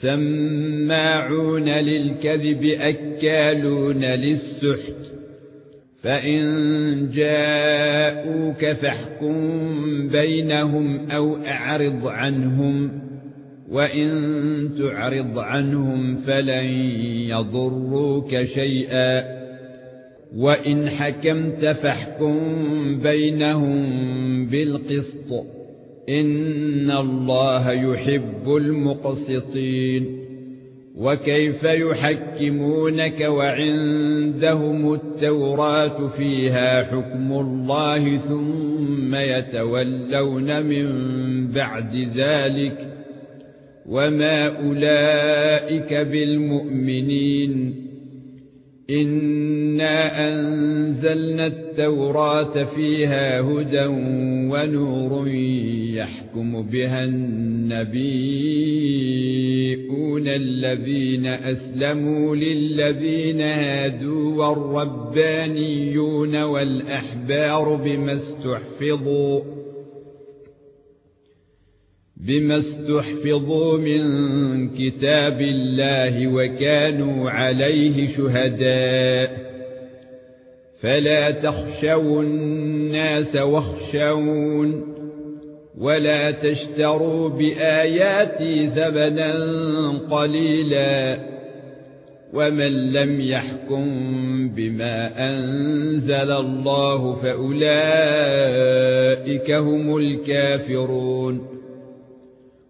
سماعون للكذب أكالون للسحت. فإن جاءوك فاحكم بينهم أو أعرض عنهم وإن تعرض عنهم فلن يضروك شيئا. وإن حكمت فاحكم بينهم بالقسط. ان الله يحب المقسطين وكيف يحكمونك وعندهم التوراة فيها حكم الله ثم يتولون من بعد ذلك وما اولئك بالمؤمنين إنا أنزلنا التوراة فيها هدى ونور يحكم بها النبيون الذين أسلموا للذين هادوا والربانيون والأحبار بما استحفظوا بما استحفظوا من كتاب الله وكانوا عليه شهداء. فلا تخشوا الناس واخشون ولا تشتروا بآياتي ثمنا قليلا ومن لم يحكم بما أنزل الله فأولئك هم الكافرون.